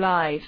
live.